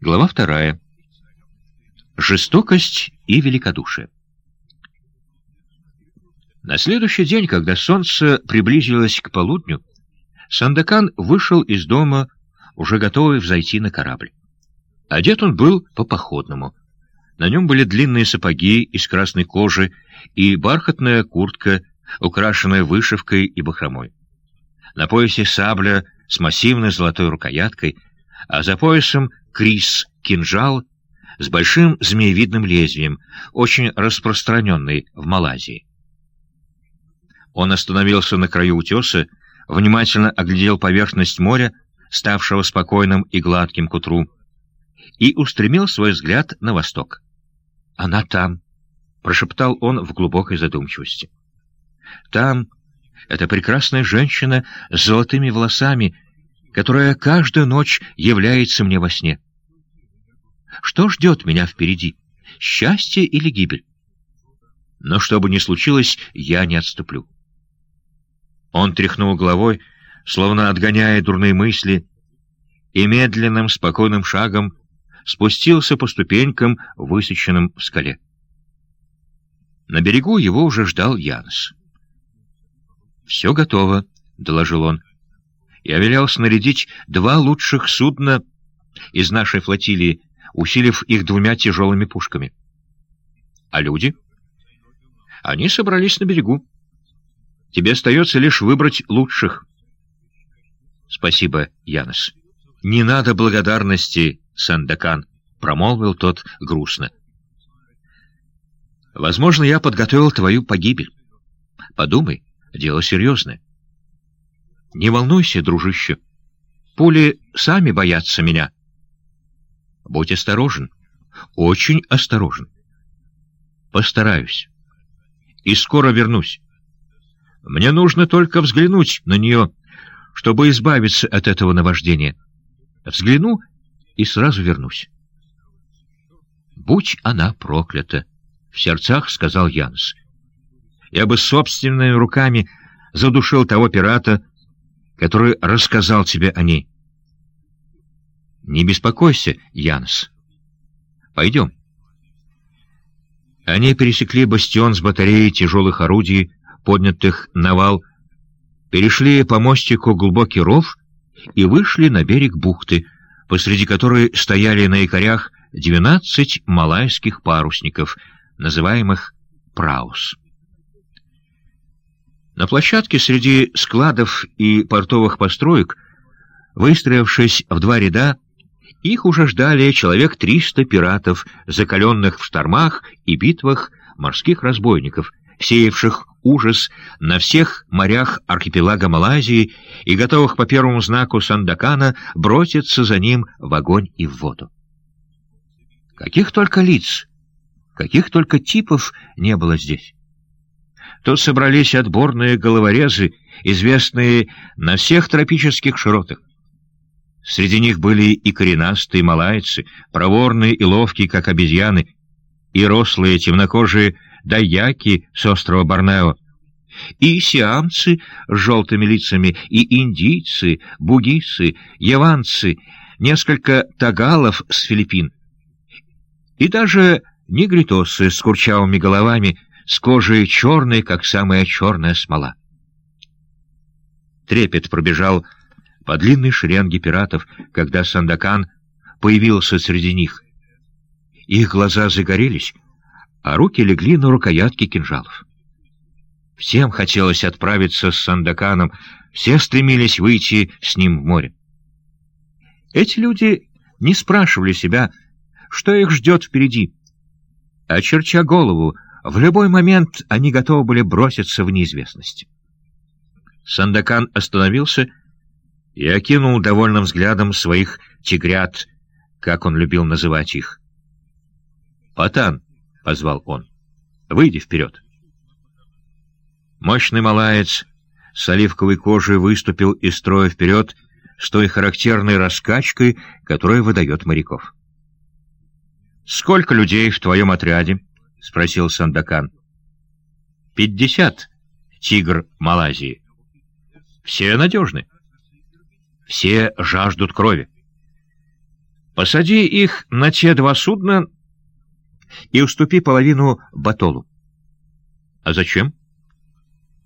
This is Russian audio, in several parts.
Глава вторая. Жестокость и великодушие. На следующий день, когда солнце приблизилось к полудню, Сандакан вышел из дома, уже готовый взойти на корабль. Одет он был по-походному. На нем были длинные сапоги из красной кожи и бархатная куртка, украшенная вышивкой и бахромой. На поясе сабля с массивной золотой рукояткой, а за поясом крис, кинжал с большим змеевидным лезвием, очень распространенный в Малайзии. Он остановился на краю утеса, внимательно оглядел поверхность моря, ставшего спокойным и гладким к утру, и устремил свой взгляд на восток. «Она там», — прошептал он в глубокой задумчивости. «Там эта прекрасная женщина с золотыми волосами, которая каждую ночь является мне во сне. Что ждет меня впереди? Счастье или гибель? Но что бы ни случилось, я не отступлю. Он тряхнул головой, словно отгоняя дурные мысли, и медленным, спокойным шагом спустился по ступенькам, высеченным в скале. На берегу его уже ждал Янс. «Все готово», — доложил он. «Я велел снарядить два лучших судна из нашей флотилии усилив их двумя тяжелыми пушками. А люди? Они собрались на берегу. Тебе остается лишь выбрать лучших. Спасибо, Янос. Не надо благодарности, Сандакан, промолвил тот грустно. Возможно, я подготовил твою погибель. Подумай, дело серьезное. Не волнуйся, дружище. Пули сами боятся меня. Будь осторожен, очень осторожен. Постараюсь. И скоро вернусь. Мне нужно только взглянуть на нее, чтобы избавиться от этого наваждения. Взгляну и сразу вернусь. «Будь она проклята!» — в сердцах сказал Янс. «Я бы собственными руками задушил того пирата, который рассказал тебе о ней. Не беспокойся, Янс. Пойдем. Они пересекли бастион с батареей тяжелых орудий, поднятых на вал, перешли по мостику глубокий ров и вышли на берег бухты, посреди которой стояли на якорях двенадцать малайских парусников, называемых «праус». На площадке среди складов и портовых построек, выстроившись в два ряда, их уже ждали человек триста пиратов, закаленных в штормах и битвах морских разбойников, сеявших ужас на всех морях архипелага Малайзии и готовых по первому знаку Сандакана броситься за ним в огонь и в воду. Каких только лиц, каких только типов не было здесь. Тут собрались отборные головорезы, известные на всех тропических широтах. Среди них были и коренастые малайцы, проворные и ловкие, как обезьяны, и рослые темнокожие даяки с острова Борнео, и сиамцы с желтыми лицами, и индийцы, бугисы, яванцы, несколько тагалов с Филиппин, и даже негритосы с курчавыми головами, с кожей черной, как самая черная смола. Трепет пробежал по длинной шеренге пиратов, когда Сандакан появился среди них. Их глаза загорелись, а руки легли на рукоятки кинжалов. Всем хотелось отправиться с Сандаканом, все стремились выйти с ним в море. Эти люди не спрашивали себя, что их ждет впереди. Очерча голову, в любой момент они готовы были броситься в неизвестность. Сандакан остановился и окинул довольным взглядом своих тигрят, как он любил называть их. «Патан!» — позвал он. «Выйди вперед!» Мощный малаец с оливковой кожей выступил из строя вперед с той характерной раскачкой, которая выдает моряков. «Сколько людей в твоем отряде?» — спросил Сандакан. «Пятьдесят, тигр Малайзии. Все надежны». Все жаждут крови. Посади их на те два судна и уступи половину Батолу. — А зачем?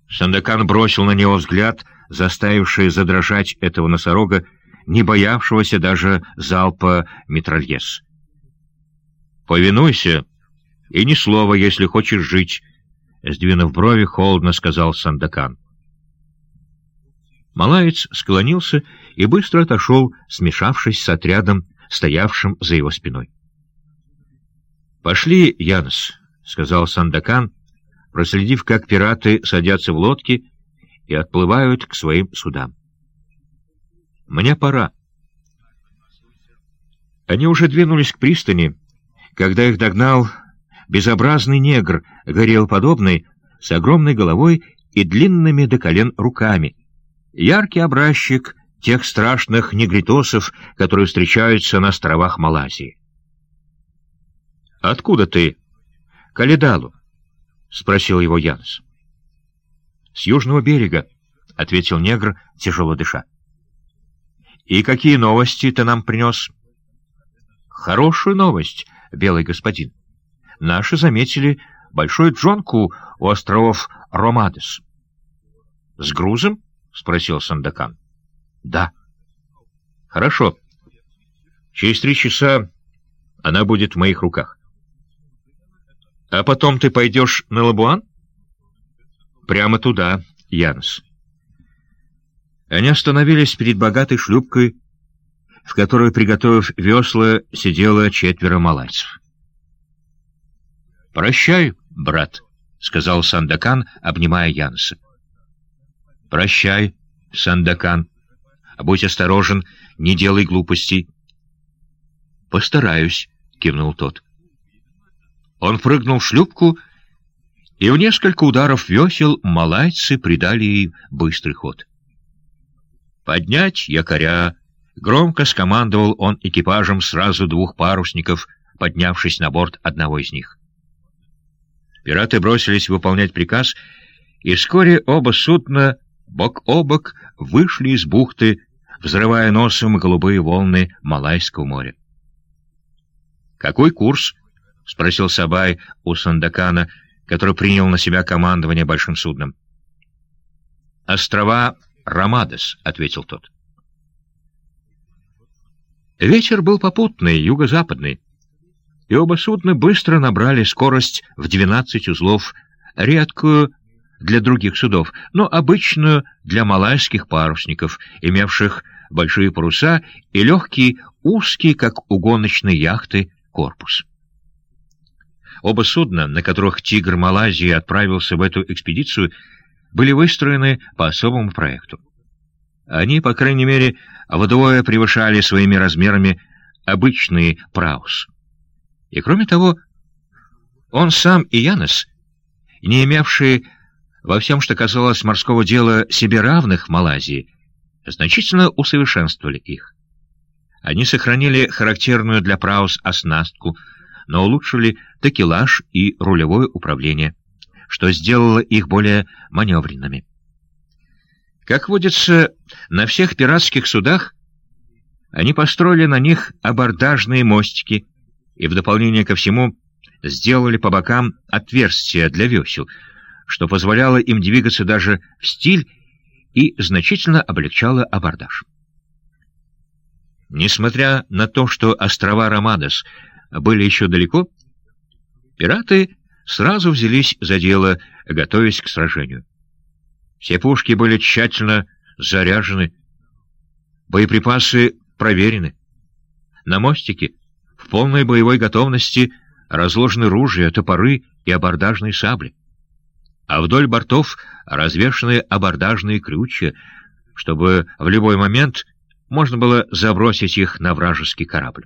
Сандакан бросил на него взгляд, заставивший задрожать этого носорога, не боявшегося даже залпа Митральес. «Повинуйся, и ни слова, если хочешь жить», — сдвинув брови, холодно сказал Сандакан. Малаец склонился и быстро отошел, смешавшись с отрядом, стоявшим за его спиной. «Пошли, Янос», — сказал Сандакан, проследив, как пираты садятся в лодки и отплывают к своим судам. «Мне пора». Они уже двинулись к пристани, когда их догнал безобразный негр, горелоподобный, с огромной головой и длинными до колен руками, яркий образчик тех страшных негритосов, которые встречаются на островах Малайзии. «Откуда ты?» «Каледалу», — спросил его Янс. «С южного берега», — ответил негр, тяжело дыша. «И какие новости ты нам принес?» «Хорошую новость, белый господин. Наши заметили большую джонку у островов Ромадес». «С грузом?» — спросил Сандакан. «Да». «Хорошо. Через три часа она будет в моих руках». «А потом ты пойдешь на Лабуан?» «Прямо туда, Янс». Они остановились перед богатой шлюпкой, в которой, приготовив весла, сидело четверо малайцев. «Прощай, брат», — сказал Сандакан, обнимая Янса. «Прощай, Сандакан. Будь осторожен, не делай глупостей». «Постараюсь», — кивнул тот. Он прыгнул в шлюпку, и в несколько ударов весел малайцы придали ей быстрый ход. «Поднять якоря!» — громко скомандовал он экипажем сразу двух парусников, поднявшись на борт одного из них. Пираты бросились выполнять приказ, и вскоре оба судна бок о бок вышли из бухты, взрывая носом голубые волны Малайского моря. «Какой курс?» — спросил Сабай у Сандакана, который принял на себя командование большим судном. «Острова Рамадес», — ответил тот. Ветер был попутный, юго-западный, и оба судна быстро набрали скорость в 12 узлов, редкую для других судов, но обычную для малайских парусников, имевших большие паруса и легкий, узкий, как у гоночной яхты, корпус. Оба судна, на которых «Тигр» Малайзии отправился в эту экспедицию, были выстроены по особому проекту. Они, по крайней мере, вдвое превышали своими размерами обычный «Праус». И кроме того, он сам и Янос, не имевшие во всем, что касалось морского дела себе равных в Малайзии, значительно усовершенствовали их. Они сохранили характерную для Праус оснастку — но улучшили такелаж и рулевое управление, что сделало их более маневренными. Как водится на всех пиратских судах, они построили на них абордажные мостики и в дополнение ко всему сделали по бокам отверстия для весел, что позволяло им двигаться даже в стиль и значительно облегчало абордаж. Несмотря на то, что острова Ромадос были еще далеко, пираты сразу взялись за дело, готовясь к сражению. Все пушки были тщательно заряжены, боеприпасы проверены. На мостике в полной боевой готовности разложены ружья, топоры и абордажные сабли. А вдоль бортов развешаны абордажные крючья, чтобы в любой момент можно было забросить их на вражеский корабль.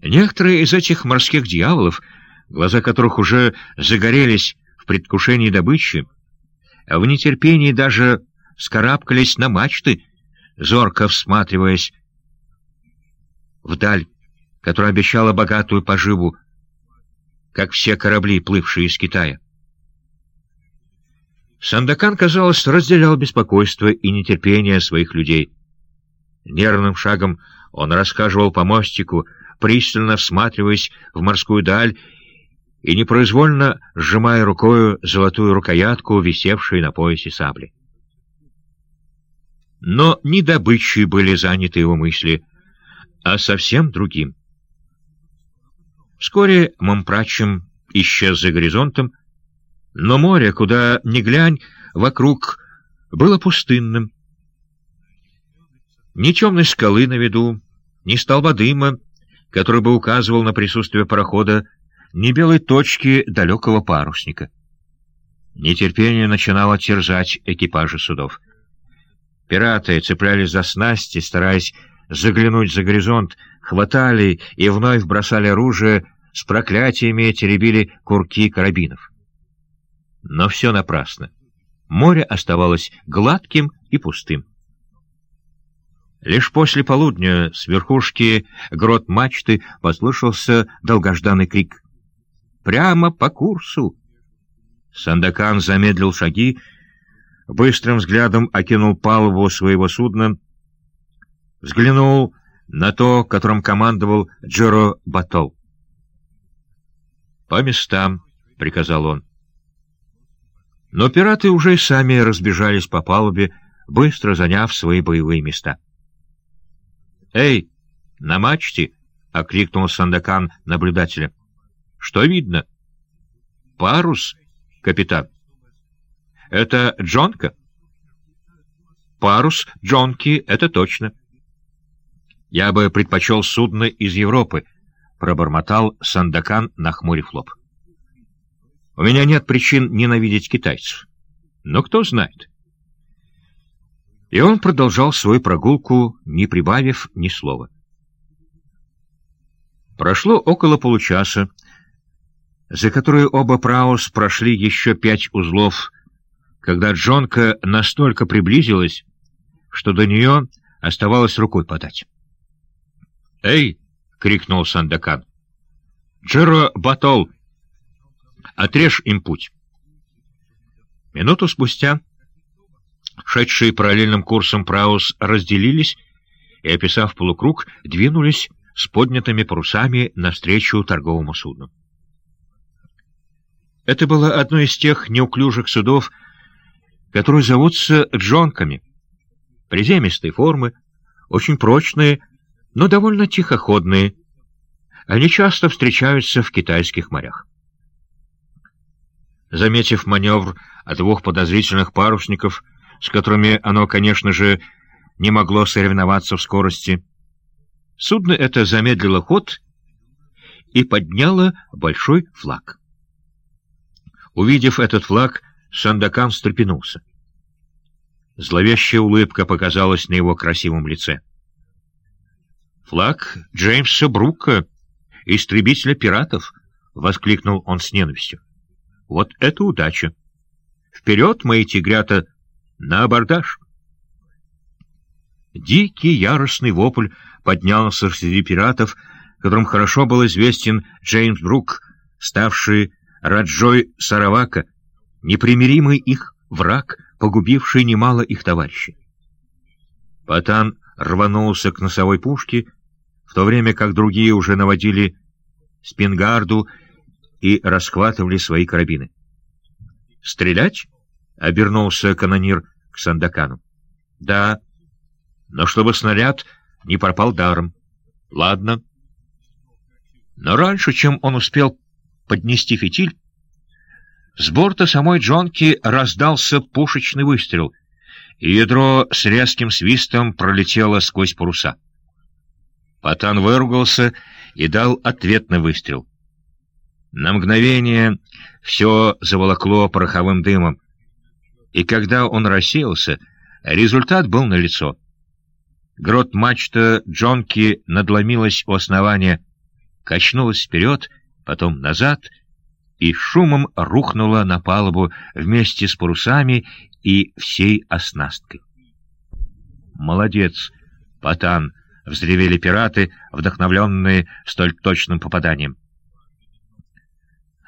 Некоторые из этих морских дьяволов, глаза которых уже загорелись в предвкушении добычи, в нетерпении даже скарабкались на мачты, зорко всматриваясь вдаль, которая обещала богатую поживу, как все корабли, плывшие из Китая. Сандакан, казалось, разделял беспокойство и нетерпение своих людей. Нервным шагом Он рассказывал по мостику, пристально всматриваясь в морскую даль и непроизвольно сжимая рукою золотую рукоятку, висевшей на поясе сабли. Но не добычей были заняты его мысли, а совсем другим. Вскоре Мампрачем исчез за горизонтом, но море, куда ни глянь, вокруг было пустынным. Ни темной скалы на виду, ни столба дыма, который бы указывал на присутствие парохода, ни белой точки далекого парусника. Нетерпение начинало терзать экипажи судов. Пираты цеплялись за снасти, стараясь заглянуть за горизонт, хватали и вновь бросали оружие, с проклятиями теребили курки карабинов. Но все напрасно. Море оставалось гладким и пустым. Лишь после полудня с верхушки грот мачты послышался долгожданный крик. «Прямо по курсу!» Сандакан замедлил шаги, быстрым взглядом окинул палубу своего судна, взглянул на то, которым командовал Джеро Батол. «По местам», — приказал он. Но пираты уже и сами разбежались по палубе, быстро заняв свои боевые места. «Эй, на мачте!» — окликнул Сандакан наблюдателя. «Что видно?» «Парус, капитан». «Это Джонка?» «Парус Джонки, это точно». «Я бы предпочел судно из Европы», — пробормотал Сандакан, нахмурив лоб. «У меня нет причин ненавидеть китайцев. Но кто знает». И он продолжал свою прогулку, не прибавив ни слова. Прошло около получаса, за которые оба Праус прошли еще пять узлов, когда Джонка настолько приблизилась, что до нее оставалось рукой подать. «Эй!» — крикнул Сандакан. «Джеро Батол! Отрежь им путь!» Минуту спустя шедшие параллельным курсом Праус разделились и, описав полукруг, двинулись с поднятыми парусами навстречу торговому судну. Это было одно из тех неуклюжих судов, которые зовутся джонками. Приземистой формы, очень прочные, но довольно тихоходные. Они часто встречаются в китайских морях. Заметив маневр от двух подозрительных парусников, с которыми оно, конечно же, не могло соревноваться в скорости, судно это замедлило ход и подняло большой флаг. Увидев этот флаг, Сандакан встрепенулся. Зловещая улыбка показалась на его красивом лице. «Флаг Джеймса Брука, истребителя пиратов!» — воскликнул он с ненавистью. «Вот это удача! Вперед, мои тигрята, на абордаж!» Дикий яростный вопль поднялся среди пиратов, которым хорошо был известен Джеймс Брук, ставший Раджой Саравака, непримиримый их враг, погубивший немало их товарищей. Патан рванулся к носовой пушке, в то время как другие уже наводили спингарду и расхватывали свои карабины. «Стрелять?» — обернулся канонир к Сандакану. «Да, но чтобы снаряд не пропал даром. Ладно». Но раньше, чем он успел поднести фитиль, с борта самой Джонки раздался пушечный выстрел, и ядро с резким свистом пролетело сквозь паруса. Патан выругался и дал ответный выстрел. На мгновение все заволокло пороховым дымом, и когда он рассеялся, результат был налицо. Грот-мачта Джонки надломилась у основания, качнулась вперед, потом назад — и шумом рухнула на палубу вместе с парусами и всей оснасткой. «Молодец, Патан!» — взревели пираты, вдохновленные столь точным попаданием.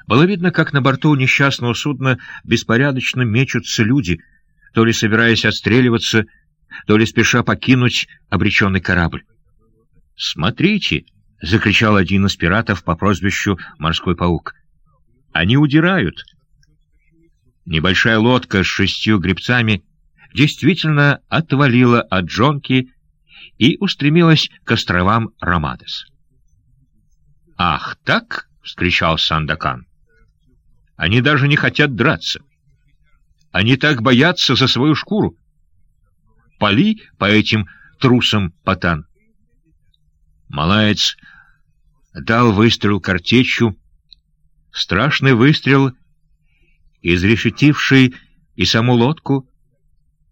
Было видно, как на борту несчастного судна беспорядочно мечутся люди, то ли собираясь отстреливаться, то ли спеша покинуть обреченный корабль. «Смотрите!» — закричал один из пиратов по прозвищу «Морской паук». «Они удирают!» Небольшая лодка с шестью гребцами действительно отвалила от джонки и устремилась к островам Ромадес. «Ах, так!» — вскричал Сандакан. «Они даже не хотят драться. Они так боятся за свою шкуру. Пали по этим трусам, Патан!» Малаец дал выстрел картечью, страшный выстрел, изрешетивший и саму лодку,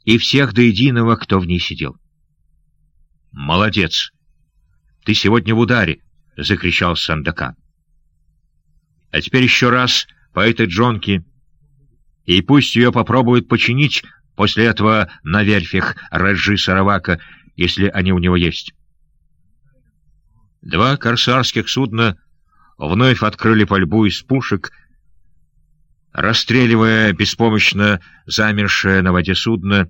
и всех до единого, кто в ней сидел. «Молодец! Ты сегодня в ударе!» — закричал Сандакан. «А теперь еще раз по этой джонке, и пусть ее попробуют починить после этого на верфях Раджи Саравака, если они у него есть». Два корсарских судна вновь открыли пальбу из пушек, расстреливая беспомощно замершее на воде судно,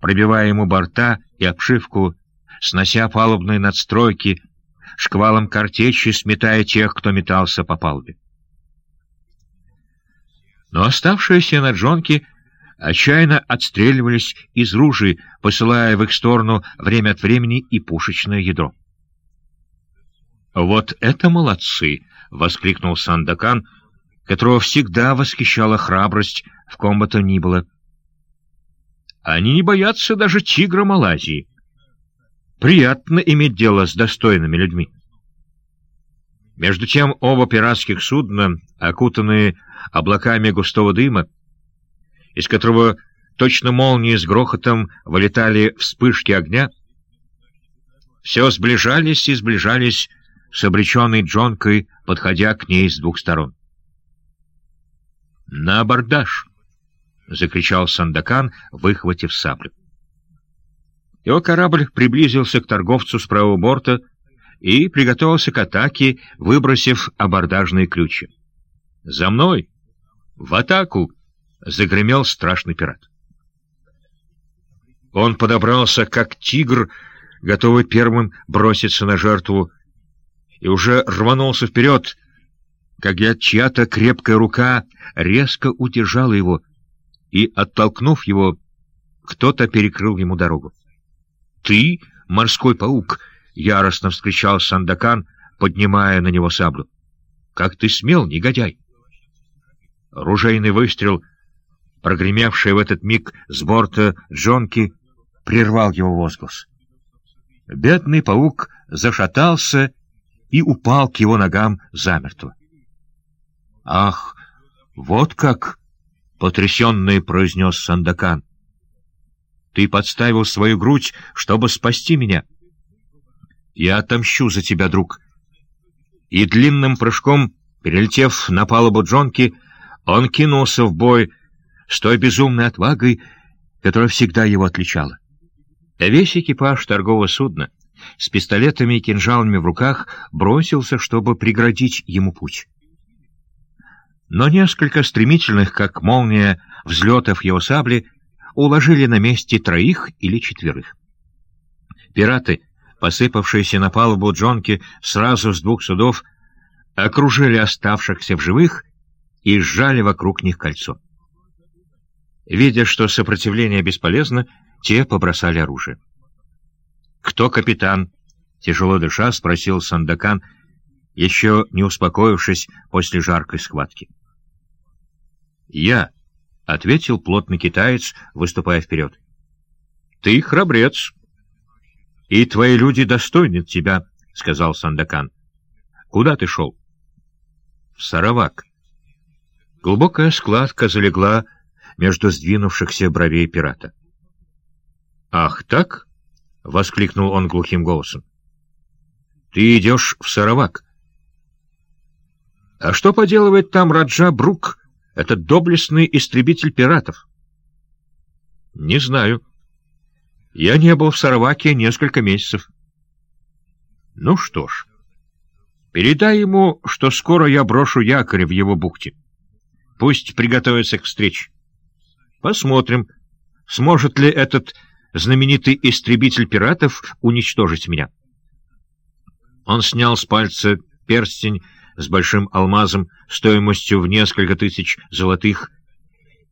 пробивая ему борта и обшивку, снося палубные надстройки, шквалом картечи сметая тех, кто метался по палубе. Но оставшиеся на джонке отчаянно отстреливались из ружей, посылая в их сторону время от времени и пушечное ядро. «Вот это молодцы!» — воскликнул Сандакан, которого всегда восхищала храбрость в ком бы то ни было. «Они не боятся даже тигра Малайзии. Приятно иметь дело с достойными людьми». Между тем оба пиратских судна, окутанные облаками густого дыма, из которого точно молнии с грохотом вылетали вспышки огня, все сближались и сближались с обреченной Джонкой, подходя к ней с двух сторон. «На абордаж!» — закричал Сандакан, выхватив саблю. Его корабль приблизился к торговцу с правого борта и приготовился к атаке, выбросив абордажные ключи. «За мной! В атаку!» — загремел страшный пират. Он подобрался, как тигр, готовый первым броситься на жертву, и уже рванулся вперед, когда чья-то крепкая рука резко удержала его, и, оттолкнув его, кто-то перекрыл ему дорогу. «Ты, морской паук!» — яростно вскричал Сандакан, поднимая на него саблю. «Как ты смел, негодяй!» Ружейный выстрел, прогремевший в этот миг с борта Джонки, прервал его возглас. Бедный паук зашатался и упал к его ногам замертво. «Ах, вот как!» — потрясенный произнес Сандакан. «Ты подставил свою грудь, чтобы спасти меня. Я отомщу за тебя, друг». И длинным прыжком, перелетев на палубу Джонки, он кинулся в бой с той безумной отвагой, которая всегда его отличала. Весь экипаж торгового судна с пистолетами и кинжалами в руках бросился, чтобы преградить ему путь. Но несколько стремительных, как молния, взлетов его сабли уложили на месте троих или четверых. Пираты, посыпавшиеся на палубу Джонки сразу с двух судов, окружили оставшихся в живых и сжали вокруг них кольцо. Видя, что сопротивление бесполезно, те побросали оружие. «Кто капитан?» — тяжело дыша спросил Сандакан, еще не успокоившись после жаркой схватки. «Я», — ответил плотный китаец, выступая вперед. «Ты храбрец, и твои люди достойны тебя», — сказал Сандакан. «Куда ты шел?» «В Саравак». Глубокая складка залегла между сдвинувшихся бровей пирата. «Ах так?» — воскликнул он глухим голосом. «Ты идешь в Саравак». «А что поделывает там Раджа Брук, этот доблестный истребитель пиратов?» «Не знаю. Я не был в Сараваке несколько месяцев». «Ну что ж, передай ему, что скоро я брошу якорь в его бухте. Пусть приготовится к встрече. Посмотрим, сможет ли этот знаменитый истребитель пиратов уничтожить меня. Он снял с пальца перстень с большим алмазом стоимостью в несколько тысяч золотых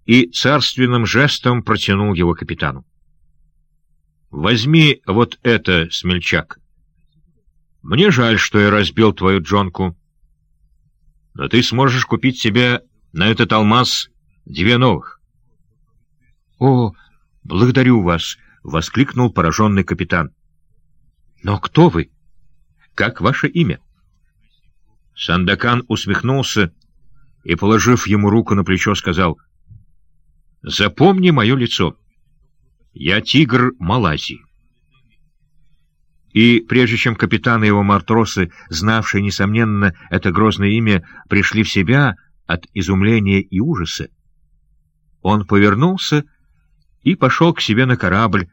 и царственным жестом протянул его капитану. «Возьми вот это, смельчак. Мне жаль, что я разбил твою джонку, но ты сможешь купить себе на этот алмаз две новых». «О, благодарю вас!» — воскликнул пораженный капитан. «Но кто вы? Как ваше имя?» Сандакан усмехнулся и, положив ему руку на плечо, сказал, «Запомни мое лицо. Я тигр Малайзии». И прежде чем капитан и его матросы, знавшие, несомненно, это грозное имя, пришли в себя от изумления и ужаса, он повернулся и пошел к себе на корабль,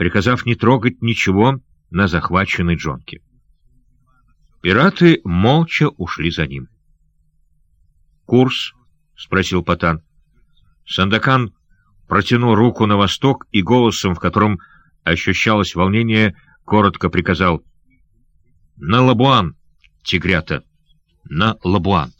приказав не трогать ничего на захваченной джонке. Пираты молча ушли за ним. «Курс?» — спросил Патан. Сандакан протянул руку на восток и голосом, в котором ощущалось волнение, коротко приказал «На Лабуан, тигрята, на Лабуан».